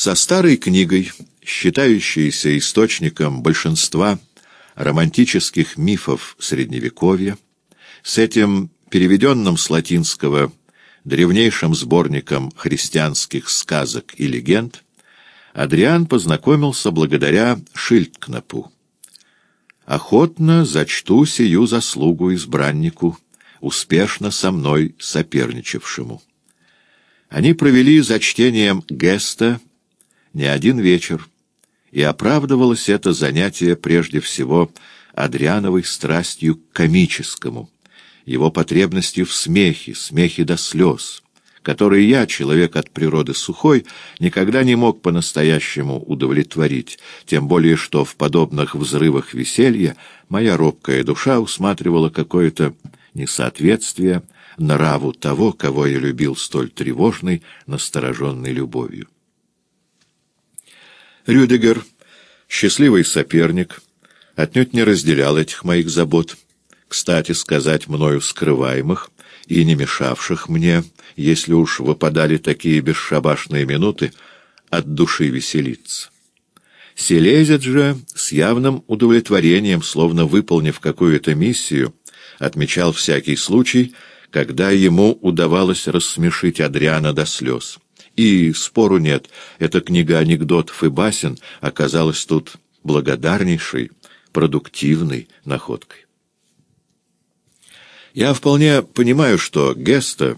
Со старой книгой, считающейся источником большинства романтических мифов Средневековья, с этим переведенным с латинского древнейшим сборником христианских сказок и легенд, Адриан познакомился благодаря Шильдкнапу. «Охотно зачту сию заслугу избраннику, успешно со мной соперничавшему». Они провели за чтением Геста не один вечер, и оправдывалось это занятие прежде всего Адриановой страстью к комическому, его потребностью в смехе, смехе до слез, который я, человек от природы сухой, никогда не мог по-настоящему удовлетворить, тем более что в подобных взрывах веселья моя робкая душа усматривала какое-то несоответствие нраву того, кого я любил столь тревожной, настороженной любовью. Рюдегер, счастливый соперник, отнюдь не разделял этих моих забот, кстати сказать, мною скрываемых и не мешавших мне, если уж выпадали такие бесшабашные минуты, от души веселиться. Селезет же с явным удовлетворением, словно выполнив какую-то миссию, отмечал всякий случай, когда ему удавалось рассмешить Адриана до слез. И, спору нет, эта книга анекдотов и басен оказалась тут благодарнейшей, продуктивной находкой. Я вполне понимаю, что Геста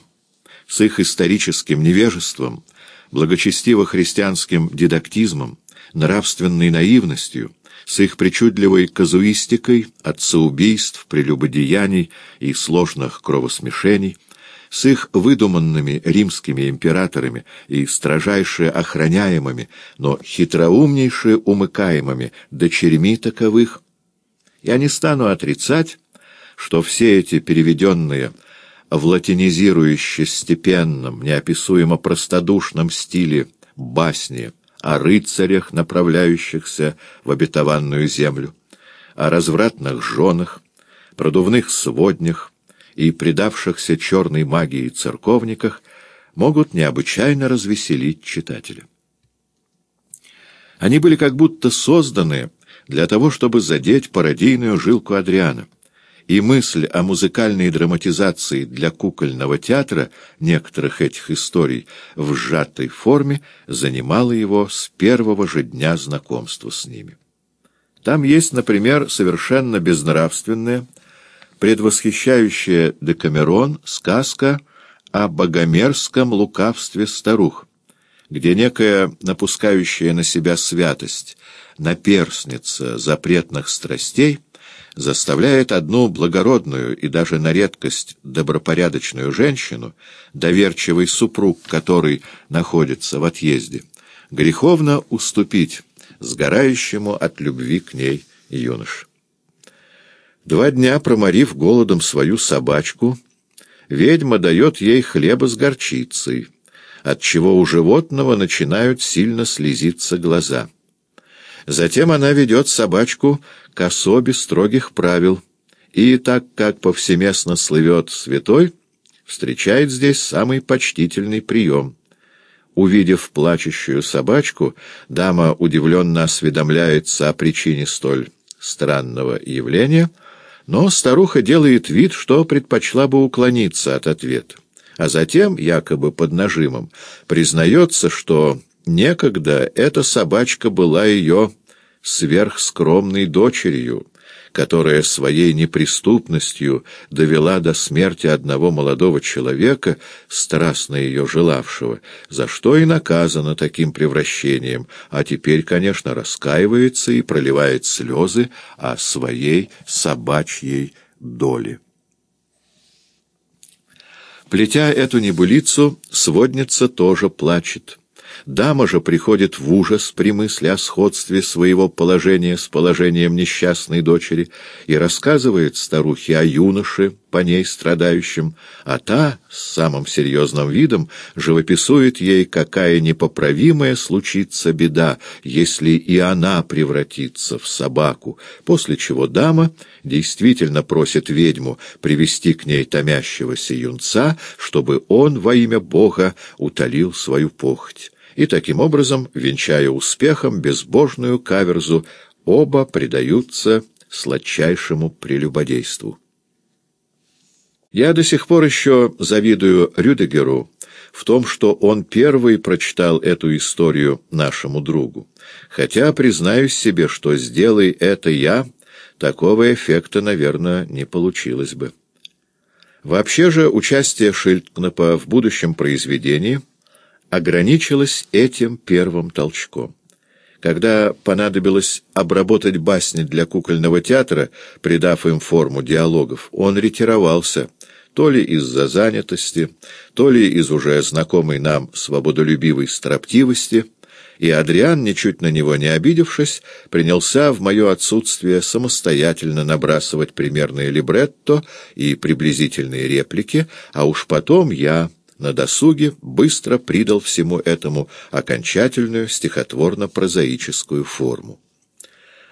с их историческим невежеством, благочестиво-христианским дидактизмом, нравственной наивностью, с их причудливой казуистикой, отцеубийств, прелюбодеяний и сложных кровосмешений, с их выдуманными римскими императорами и строжайше охраняемыми, но хитроумнейше умыкаемыми дочерьми таковых, я не стану отрицать, что все эти переведенные в латинизирующе-степенном, неописуемо простодушном стиле басни о рыцарях, направляющихся в обетованную землю, о развратных женах, продувных своднях и предавшихся черной магии церковниках, могут необычайно развеселить читателя. Они были как будто созданы для того, чтобы задеть пародийную жилку Адриана и мысль о музыкальной драматизации для кукольного театра некоторых этих историй в сжатой форме занимала его с первого же дня знакомства с ними. Там есть, например, совершенно безнравственная, предвосхищающая Декамерон сказка о богомерзком лукавстве старух, где некая напускающая на себя святость, наперсница запретных страстей — заставляет одну благородную и даже на редкость добропорядочную женщину, доверчивый супруг которой находится в отъезде, греховно уступить сгорающему от любви к ней юноше. Два дня проморив голодом свою собачку, ведьма дает ей хлеба с горчицей, отчего у животного начинают сильно слезиться глаза. Затем она ведет собачку к особе строгих правил, и, так как повсеместно слывет святой, встречает здесь самый почтительный прием. Увидев плачущую собачку, дама удивленно осведомляется о причине столь странного явления, но старуха делает вид, что предпочла бы уклониться от ответа, а затем, якобы под нажимом, признается, что некогда эта собачка была ее сверхскромной дочерью, которая своей неприступностью довела до смерти одного молодого человека, страстно ее желавшего, за что и наказана таким превращением, а теперь, конечно, раскаивается и проливает слезы о своей собачьей доле. Плетя эту небылицу, сводница тоже плачет. Дама же приходит в ужас при мысли о сходстве своего положения с положением несчастной дочери и рассказывает старухе о юноше, по ней страдающем, а та с самым серьезным видом живописует ей, какая непоправимая случится беда, если и она превратится в собаку, после чего дама действительно просит ведьму привести к ней томящегося юнца, чтобы он во имя Бога утолил свою похоть И таким образом, венчая успехом безбожную каверзу, оба предаются сладчайшему прелюбодейству. Я до сих пор еще завидую Рюдегеру в том, что он первый прочитал эту историю нашему другу. Хотя признаюсь себе, что сделай это я, такого эффекта, наверное, не получилось бы. Вообще же участие Шильдкнапа в будущем произведении ограничилось этим первым толчком. Когда понадобилось обработать басни для кукольного театра, придав им форму диалогов, он ретировался — то ли из-за занятости, то ли из уже знакомой нам свободолюбивой строптивости, и Адриан, ничуть на него не обидевшись, принялся в мое отсутствие самостоятельно набрасывать примерные либретто и приблизительные реплики, а уж потом я на досуге быстро придал всему этому окончательную стихотворно-прозаическую форму.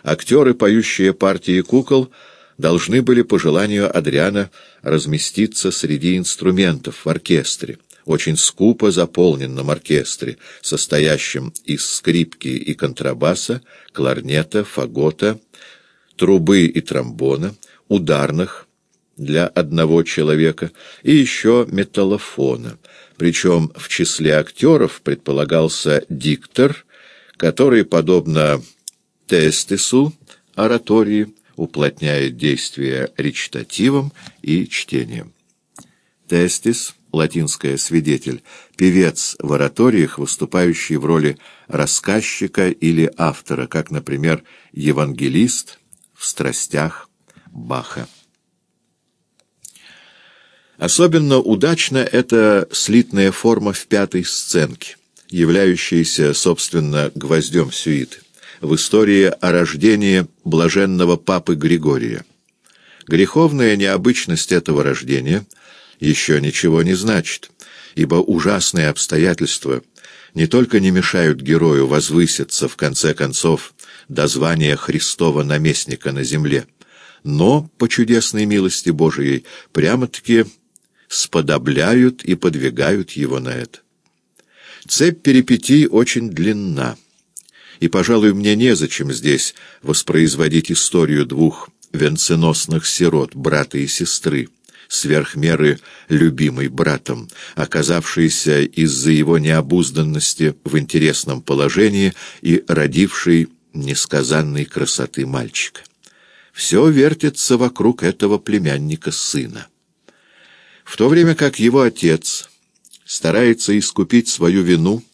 Актеры, поющие партии кукол, должны были по желанию Адриана разместиться среди инструментов в оркестре, очень скупо заполненном оркестре, состоящем из скрипки и контрабаса, кларнета, фагота, трубы и тромбона, ударных для одного человека и еще металлофона. Причем в числе актеров предполагался диктор, который, подобно Тестису, оратории, уплотняет действие речитативом и чтением. Тестис, латинское «свидетель», певец в ораториях, выступающий в роли рассказчика или автора, как, например, евангелист в «Страстях» Баха. Особенно удачна эта слитная форма в пятой сценке, являющаяся, собственно, гвоздем сюиты в истории о рождении блаженного папы Григория. Греховная необычность этого рождения еще ничего не значит, ибо ужасные обстоятельства не только не мешают герою возвыситься, в конце концов, до звания Христова наместника на земле, но, по чудесной милости Божией, прямо-таки сподобляют и подвигают его на это. Цепь перипетий очень длинна и, пожалуй, мне незачем здесь воспроизводить историю двух венценосных сирот, брата и сестры, сверх меры любимый братом, оказавшийся из-за его необузданности в интересном положении и родивший несказанной красоты мальчика. Все вертится вокруг этого племянника сына. В то время как его отец старается искупить свою вину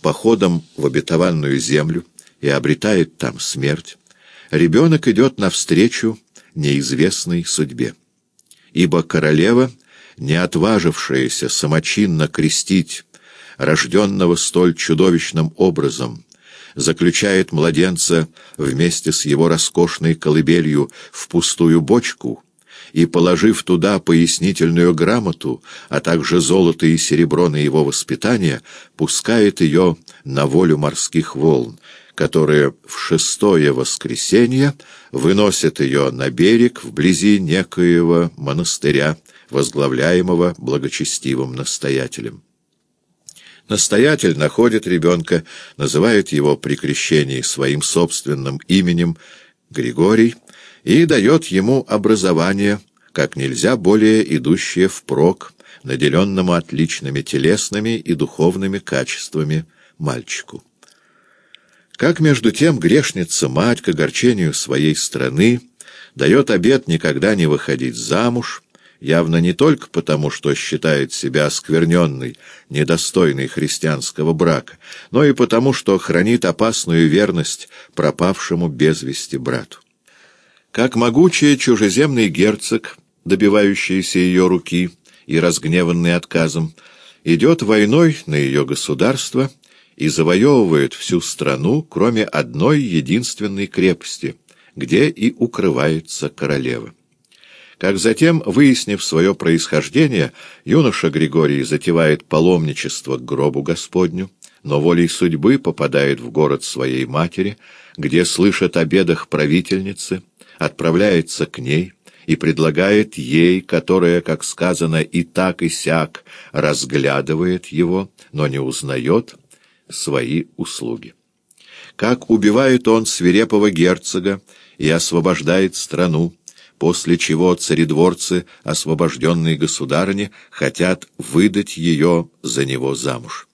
походом в обетованную землю, и обретает там смерть, ребенок идет навстречу неизвестной судьбе. Ибо королева, не отважившаяся самочинно крестить рожденного столь чудовищным образом, заключает младенца вместе с его роскошной колыбелью в пустую бочку и, положив туда пояснительную грамоту, а также золото и серебро на его воспитание, пускает ее на волю морских волн, которые в шестое воскресенье выносят ее на берег вблизи некоего монастыря, возглавляемого благочестивым настоятелем. Настоятель находит ребенка, называет его при крещении своим собственным именем Григорий и дает ему образование, как нельзя более идущее впрок, наделенному отличными телесными и духовными качествами мальчику. Как между тем грешница-мать к огорчению своей страны дает обет никогда не выходить замуж, явно не только потому, что считает себя оскверненной, недостойной христианского брака, но и потому, что хранит опасную верность пропавшему без вести брату. Как могучий чужеземный герцог, добивающийся ее руки и разгневанный отказом, идет войной на ее государство — и завоевывает всю страну, кроме одной единственной крепости, где и укрывается королева. Как затем, выяснив свое происхождение, юноша Григорий затевает паломничество к гробу Господню, но волей судьбы попадает в город своей матери, где слышит о бедах правительницы, отправляется к ней и предлагает ей, которая, как сказано, и так и сяк разглядывает его, но не узнает, свои услуги. Как убивает он свирепого герцога и освобождает страну, после чего царедворцы, освобожденные государыни, хотят выдать ее за него замуж.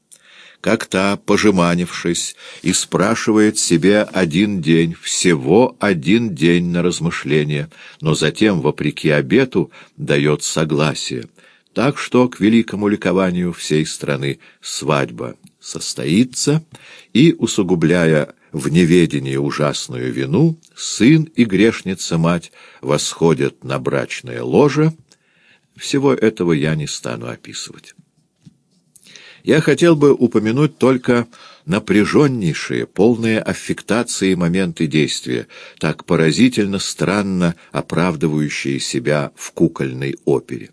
Как та, пожеманившись, и спрашивает себе один день, всего один день на размышление, но затем, вопреки обету, дает согласие. Так что, к великому ликованию всей страны, свадьба состоится, и, усугубляя в неведении ужасную вину, сын и грешница-мать восходят на брачное ложе. Всего этого я не стану описывать. Я хотел бы упомянуть только напряженнейшие, полные аффектации моменты действия, так поразительно странно оправдывающие себя в кукольной опере.